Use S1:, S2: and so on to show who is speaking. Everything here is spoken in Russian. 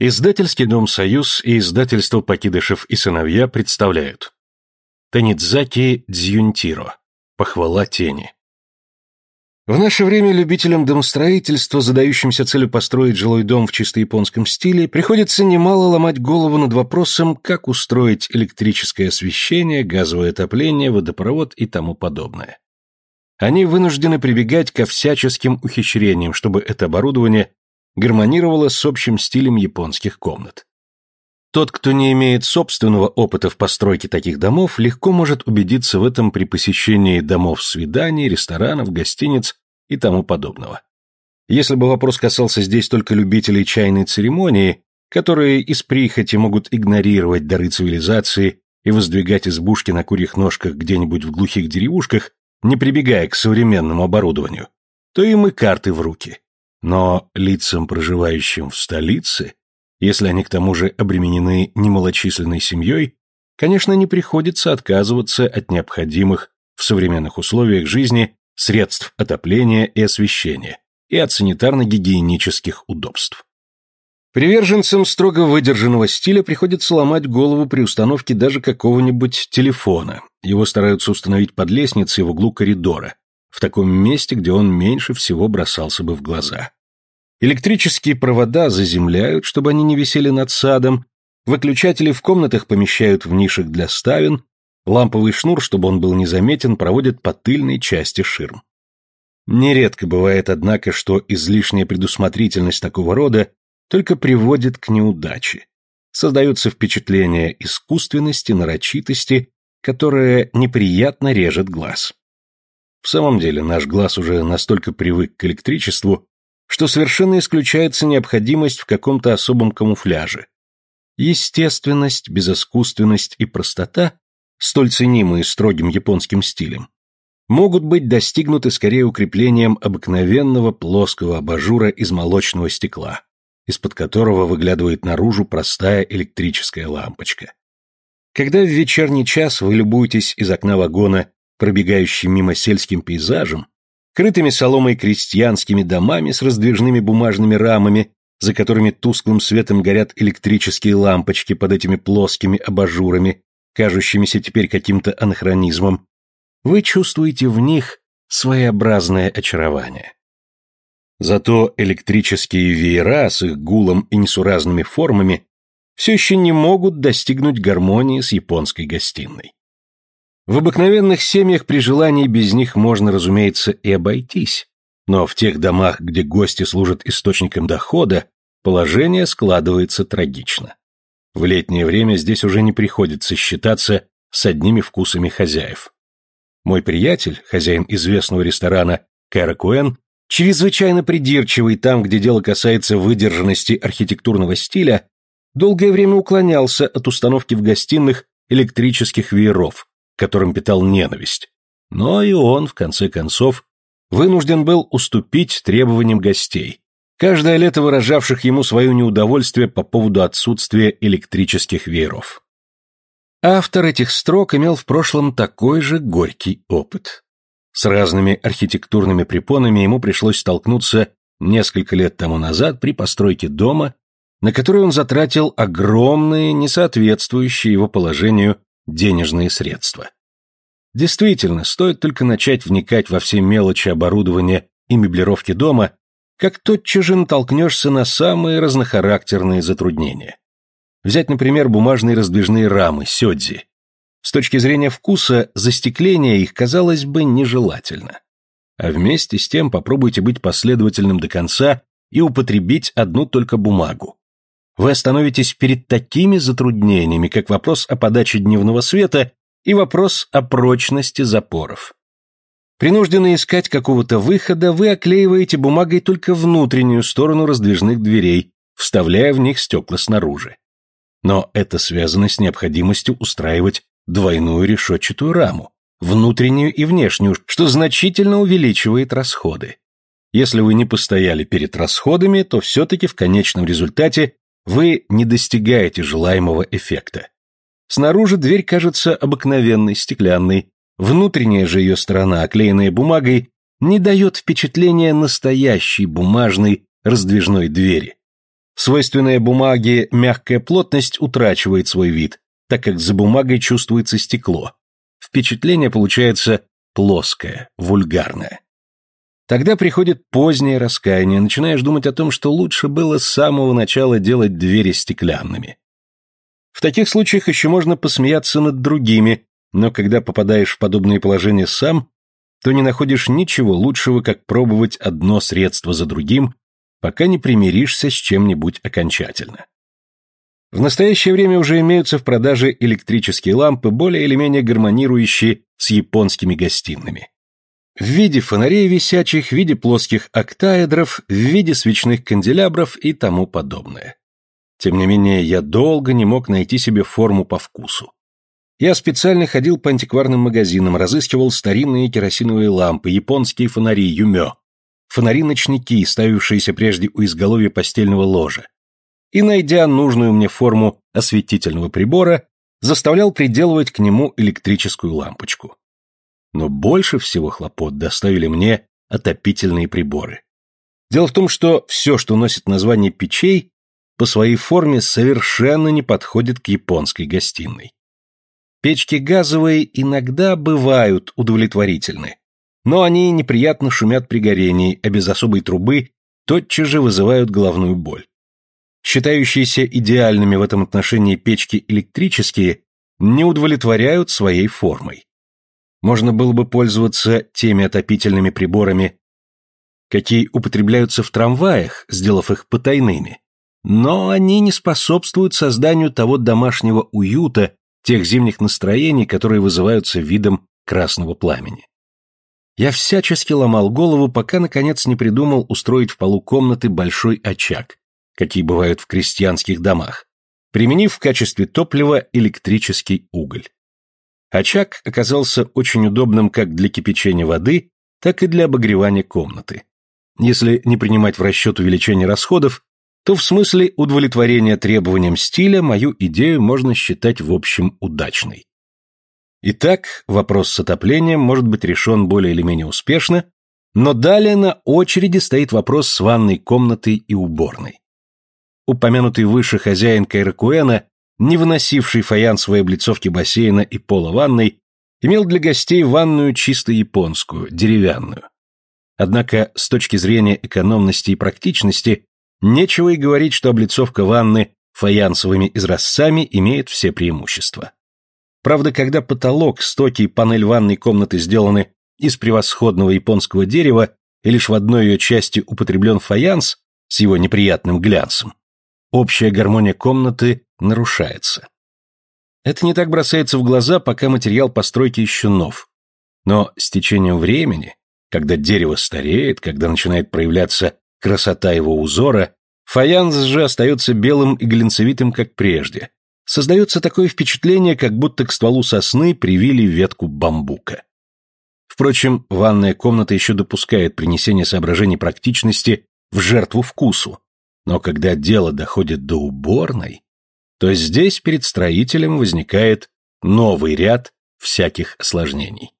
S1: Издательский дом «Союз» и издательство «Покидышев и сыновья» представляют Танидзаки Дзюнтиро. Похвала тени. В наше время любителям домостроительства, задающимся целью построить жилой дом в чисто японском стиле, приходится немало ломать голову над вопросом, как устроить электрическое освещение, газовое отопление, водопровод и тому подобное. Они вынуждены прибегать ко всяческим ухищрениям, чтобы это оборудование гармонировало с общим стилем японских комнат. Тот, кто не имеет собственного опыта в постройке таких домов, легко может убедиться в этом при посещении домов свиданий, ресторанов, гостиниц и тому подобного. Если бы вопрос касался здесь только любителей чайной церемонии, которые из прихоти могут игнорировать дары цивилизации и воздвигать избушки на курьих ножках где-нибудь в глухих деревушках, не прибегая к современному оборудованию, то им и карты в руки. Но лицам, проживающим в столице, если они к тому же обременены немалочисленной семьей, конечно, не приходится отказываться от необходимых в современных условиях жизни средств отопления и освещения и от санитарно-гигиенических удобств. Приверженцам строго выдержанного стиля приходится ломать голову при установке даже какого-нибудь телефона. Его стараются установить под лестницей в углу коридора, в таком месте, где он меньше всего бросался бы в глаза. Электрические провода заземляют, чтобы они не висели над садом, выключатели в комнатах помещают в нишах для ставен, ламповый шнур, чтобы он был незаметен, проводят по тыльной части ширм. Нередко бывает, однако, что излишняя предусмотрительность такого рода только приводит к неудаче. Создается впечатление искусственности, нарочитости, которое неприятно режет глаз. В самом деле, наш глаз уже настолько привык к электричеству, что совершенно исключается необходимость в каком-то особом камуфляже. Естественность, безыскусственность и простота, столь ценимые строгим японским стилем, могут быть достигнуты скорее укреплением обыкновенного плоского абажура из молочного стекла, из-под которого выглядывает наружу простая электрическая лампочка. Когда в вечерний час вы любуетесь из окна вагона пробегающим мимо сельским пейзажем, крытыми соломой крестьянскими домами с раздвижными бумажными рамами, за которыми тусклым светом горят электрические лампочки под этими плоскими абажурами, кажущимися теперь каким-то анахронизмом, вы чувствуете в них своеобразное очарование. Зато электрические веера с их гулом и несуразными формами все еще не могут достигнуть гармонии с японской гостиной. В обыкновенных семьях при желании без них можно, разумеется, и обойтись, но в тех домах, где гости служат источником дохода, положение складывается трагично. В летнее время здесь уже не приходится считаться с одними вкусами хозяев. Мой приятель, хозяин известного ресторана Кэра Куэн, чрезвычайно придирчивый там, где дело касается выдержанности архитектурного стиля, долгое время уклонялся от установки в гостиных электрических вееров, которым питал ненависть. Но и он, в конце концов, вынужден был уступить требованиям гостей, каждое лето выражавших ему свое неудовольствие по поводу отсутствия электрических вееров. Автор этих строк имел в прошлом такой же горький опыт. С разными архитектурными препонами ему пришлось столкнуться несколько лет тому назад при постройке дома, на который он затратил огромные, несоответствующие его положению денежные средства. Действительно, стоит только начать вникать во все мелочи оборудования и меблировки дома, как тотчас же натолкнешься на самые разнохарактерные затруднения. Взять, например, бумажные раздвижные рамы, сёдзи. С точки зрения вкуса, застекление их, казалось бы, нежелательно. А вместе с тем попробуйте быть последовательным до конца и употребить одну только бумагу вы остановитесь перед такими затруднениями, как вопрос о подаче дневного света и вопрос о прочности запоров. Принужденные искать какого-то выхода, вы оклеиваете бумагой только внутреннюю сторону раздвижных дверей, вставляя в них стекла снаружи. Но это связано с необходимостью устраивать двойную решетчатую раму, внутреннюю и внешнюю, что значительно увеличивает расходы. Если вы не постояли перед расходами, то все-таки в конечном результате вы не достигаете желаемого эффекта. Снаружи дверь кажется обыкновенной, стеклянной, внутренняя же ее сторона, оклеенная бумагой, не дает впечатления настоящей бумажной раздвижной двери. Свойственная бумаге мягкая плотность утрачивает свой вид, так как за бумагой чувствуется стекло. Впечатление получается плоское, вульгарное. Тогда приходит позднее раскаяние, начинаешь думать о том, что лучше было с самого начала делать двери стеклянными. В таких случаях еще можно посмеяться над другими, но когда попадаешь в подобные положения сам, то не находишь ничего лучшего, как пробовать одно средство за другим, пока не примиришься с чем-нибудь окончательно. В настоящее время уже имеются в продаже электрические лампы, более или менее гармонирующие с японскими гостиными. В виде фонарей висячих, в виде плоских октаэдров, в виде свечных канделябров и тому подобное. Тем не менее, я долго не мог найти себе форму по вкусу. Я специально ходил по антикварным магазинам, разыскивал старинные керосиновые лампы, японские фонари, юмё, фонари-ночники, ставившиеся прежде у изголовья постельного ложа. И, найдя нужную мне форму осветительного прибора, заставлял приделывать к нему электрическую лампочку. Но больше всего хлопот доставили мне отопительные приборы. Дело в том, что все, что носит название печей, по своей форме совершенно не подходит к японской гостиной. Печки газовые иногда бывают удовлетворительны, но они неприятно шумят при горении, а без особой трубы тотчас же вызывают головную боль. Считающиеся идеальными в этом отношении печки электрические не удовлетворяют своей формой. Можно было бы пользоваться теми отопительными приборами, какие употребляются в трамваях, сделав их потайными, но они не способствуют созданию того домашнего уюта, тех зимних настроений, которые вызываются видом красного пламени. Я всячески ломал голову, пока, наконец, не придумал устроить в полу комнаты большой очаг, какие бывают в крестьянских домах, применив в качестве топлива электрический уголь. Очаг оказался очень удобным как для кипячения воды, так и для обогревания комнаты. Если не принимать в расчет увеличение расходов, то в смысле удовлетворения требованиям стиля мою идею можно считать в общем удачной. Итак, вопрос с отоплением может быть решен более или менее успешно, но далее на очереди стоит вопрос с ванной комнатой и уборной. Упомянутый выше хозяин Кайракуэна, не выносивший фаянсовые облицовки бассейна и пола ванной, имел для гостей ванную чисто японскую, деревянную. Однако, с точки зрения экономности и практичности, Нечего и говорить, что облицовка ванны фаянсовыми изразцами имеет все преимущества. Правда, когда потолок, стоки и панель ванной комнаты сделаны из превосходного японского дерева и лишь в одной ее части употреблен фаянс с его неприятным глянцем, общая гармония комнаты нарушается. Это не так бросается в глаза, пока материал постройки еще нов. Но с течением времени, когда дерево стареет, когда начинает проявляться красота его узора, фаянс же остается белым и глинцевитым, как прежде. Создается такое впечатление, как будто к стволу сосны привили ветку бамбука. Впрочем, ванная комната еще допускает принесение соображений практичности в жертву вкусу. Но когда дело доходит до уборной, то здесь перед строителем возникает новый ряд всяких осложнений.